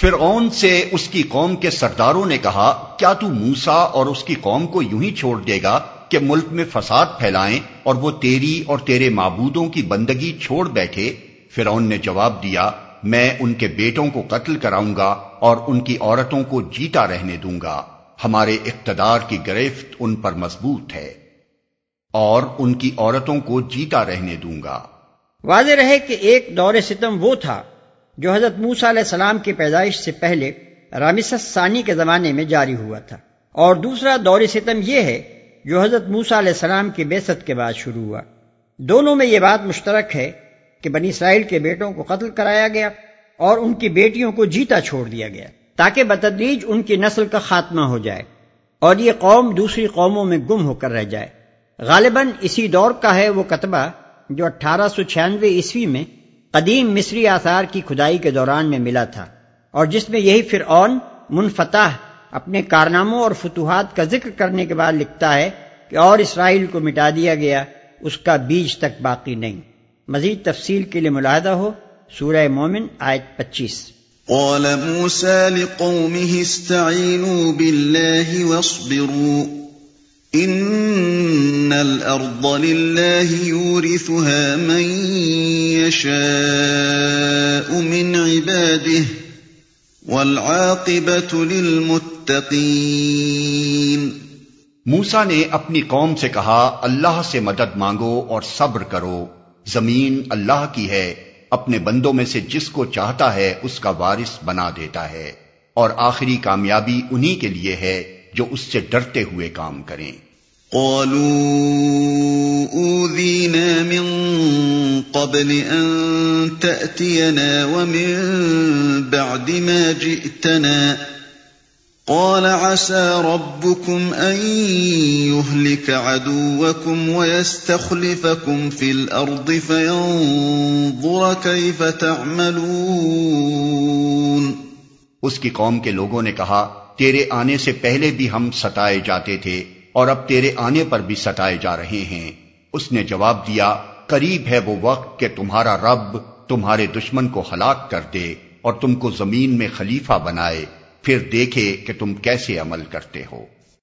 فرعون سے اس کی قوم کے سرداروں نے کہا، کیا تو موسا اور اس کی قوم کو یوں ہی چھوڑ دے گا کہ ملک میں فساد پھیلائیں اور وہ تیری اور تیرے معبودوں کی بندگی چھوڑ بیٹھے؟ فرعون نے جواب دیا، میں ان کے بیٹوں کو قتل کراؤں گا اور ان کی عورتوں کو جیتا رہنے دوں گا۔ ہمارے اقتدار کی گرفت ان پر مضبوط ہے اور ان کی عورتوں کو جیتا رہنے دوں گا۔ واضح رہے کہ ایک دور ستم وہ تھا جو حضرت موسا علیہ السلام کی پیدائش سے پہلے رامسس ثانی کے زمانے میں جاری ہوا تھا۔ اور دوسرا دور ستم یہ ہے جو حضرت موسا علیہ السلام کی بیست کے بعد شروع ہوا۔ دونوں میں یہ بات مشترک ہے کہ بنی اسرائیل کے بیٹوں کو قتل کرایا گیا اور ان کی بیٹیوں کو جیتا چھوڑ دیا گیا تاکہ بتدریج ان کی نسل کا خاتمہ ہو جائے اور یہ قوم دوسری قوموں میں گم ہو کر رہ جائے۔ غالباً اسی دور کا ہے وہ کتبہ جو اٹھارہ سو چھیانوے عیسوی میں قدیم مصری آثار کی کھدائی کے دوران میں ملا تھا اور جس میں یہی فرعون منفتح اپنے کارناموں اور فتوحات کا ذکر کرنے کے بعد لکھتا ہے کہ اور اسرائیل کو مٹا دیا گیا، اس کا بیج تک باقی نہیں۔ مزید تفصیل کے لیے ملاحدہ ہو، سورہ مومن، آیت پچیس۔ قال موسى لقومه استعينوا بالله واصبروا ان الارض لله يورثها من يشاء من عباده والعاقبه للمتقين موسا نے اپنی قوم سے کہا، اللہ سے مدد مانگو اور صبر کرو۔ زمین اللہ کی ہے، اپنے بندوں میں سے جس کو چاہتا ہے اس کا وارث بنا دیتا ہے۔ اور آخری کامیابی انہی کے لیے ہے جو اس سے ڈرتے ہوئے کام کریں۔ قالوا اوذينا من قبل ان تاتينا ومن بعد ما جئتنا. قال عسى ربكم ان يهلك عدوكم ويستخلفكم في الارض فينظر كيف تعملون. اس کی قوم کے لوگوں نے کہا، تیرے آنے سے پہلے بھی ہم ستائے جاتے تھے۔ اور اب تیرے آنے پر بھی ستائے جا رہے ہیں۔ اس نے جواب دیا، قریب ہے وہ وقت کہ تمہارا رب تمہارے دشمن کو ہلاک کر دے اور تم کو زمین میں خلیفہ بنائے۔ پھر دیکھے کہ تم کیسے عمل کرتے ہو۔